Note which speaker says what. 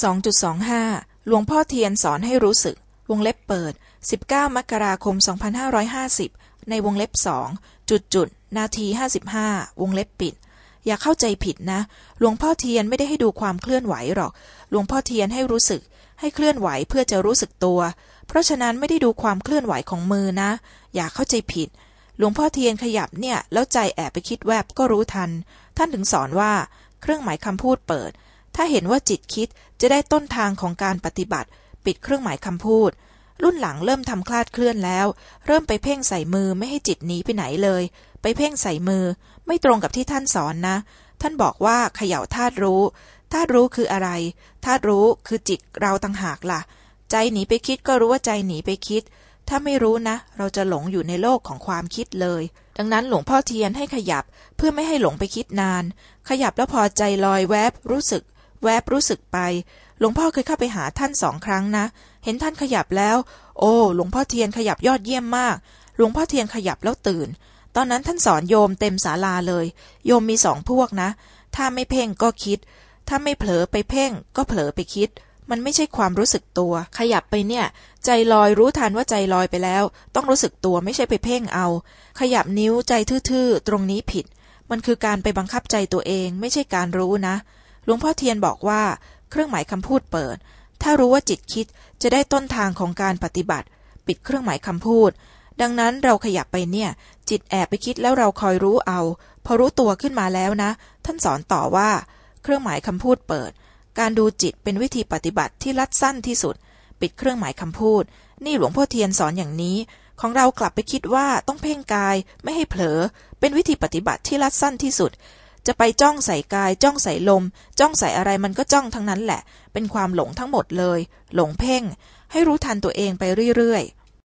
Speaker 1: 2.25 หลวงพ่อเทียนสอนให้รู้สึก วงเล็บเปิด 19 มกราคม 2550 ในวงเล็บสองจุดจุดนาที 55 วงเล็บปิด อย่าเข้าใจผิดนะ หลวงพ่อเทียนไม่ได้ให้ดูความเคลื่อนไหวหรอก หลวงพ่อเทียนให้รู้สึก ให้เคลื่อนไหวเพื่อจะรู้สึกตัว เพราะฉะนั้นไม่ได้ดูความเคลื่อนไหวของมือนะ อย่าเข้าใจผิด หลวงพ่อเทียนขยับเนี่ย แล้วใจแอบไปคิดแวบก็รู้ทัน ท่านถึงสอนว่า เครื่องหมายคำพูดเปิด ถ้าเห็นว่าจิตคิดจะได้ต้นทางของการปฏิบัติ ปิดเครื่องหมายคำพูด รุ่นหลังเริ่มทำคลาดเคลื่อนแล้ว เริ่มไปเพ่งใส่มือไม่ให้จิตหนีไปไหนเลย ไปเพ่งใส่มือ ไม่ตรงกับที่ท่านสอนนะ ท่านบอกว่าเขย่าธาตุรู้ธาตุรู้คืออะไรธาตุรู้คือจิตเราต่างหากล่ะ ใจหนีไปคิดก็รู้ว่าใจหนีไปคิด ถ้าไม่รู้นะ เราจะหลงอยู่ในโลกของความคิดเลย ดังนั้นหลวงพ่อเทียนให้ขยับเพื่อไม่ให้หลงไปคิดนาน ขยับแล้วพอใจลอยแวบรู้สึก แวบรู้สึกไป หลวงพ่อเคยเข้าไปหาท่านสองครั้งนะ เห็นท่านขยับแล้ว โอ้ หลวงพ่อเทียนขยับยอดเยี่ยมมาก หลวงพ่อเทียนขยับแล้วตื่น ตอนนั้นท่านสอนโยมเต็มศาลาเลย โยมมีสองพวกนะ ถ้าไม่เพ่งก็คิด ถ้าไม่เผลอไปเพ่ง ก็เผลอไปคิด มันไม่ใช่ความรู้สึกตัว ขยับไปเนี่ย ใจลอยรู้ทันว่าใจลอยไปแล้ว ต้องรู้สึกตัวไม่ใช่ไปเพ่งเอา ขยับนิ้วใจทื่อๆ ตรงนี้ผิด มันคือการไปบังคับใจตัวเอง ไม่ใช่การรู้นะ หลวงพ่อเทียนบอกว่า เครื่องหมายคำพูดเปิด ถ้ารู้ว่าจิตคิดจะได้ต้นทางของการปฏิบัติ ปิดเครื่องหมายคำพูด ดังนั้นเราขยับไปเนี่ย จิตแอบไปคิดแล้วเราคอยรู้เอา พอรู้ตัวขึ้นมาแล้วนะ ท่านสอนต่อว่า เครื่องหมายคำพูดเปิด การดูจิตเป็นวิธีปฏิบัติที่รัดสั้นที่สุด ปิดเครื่องหมายคำพูด นี่หลวงพ่อเทียนสอนอย่างนี้ของเรากลับไปคิดว่าต้องเพ่งกายไม่ให้เผลอ เป็นวิธีปฏิบัติที่รัดสั้นที่สุด จะไปจ้องใส่กาย จ้องใส่ลม จ้องใส่อะไรมันก็จ้องทั้งนั้นแหละ เป็นความหลงทั้งหมดเลย หลงเพ่ง ให้รู้ทันตัวเองไปเรื่อยๆ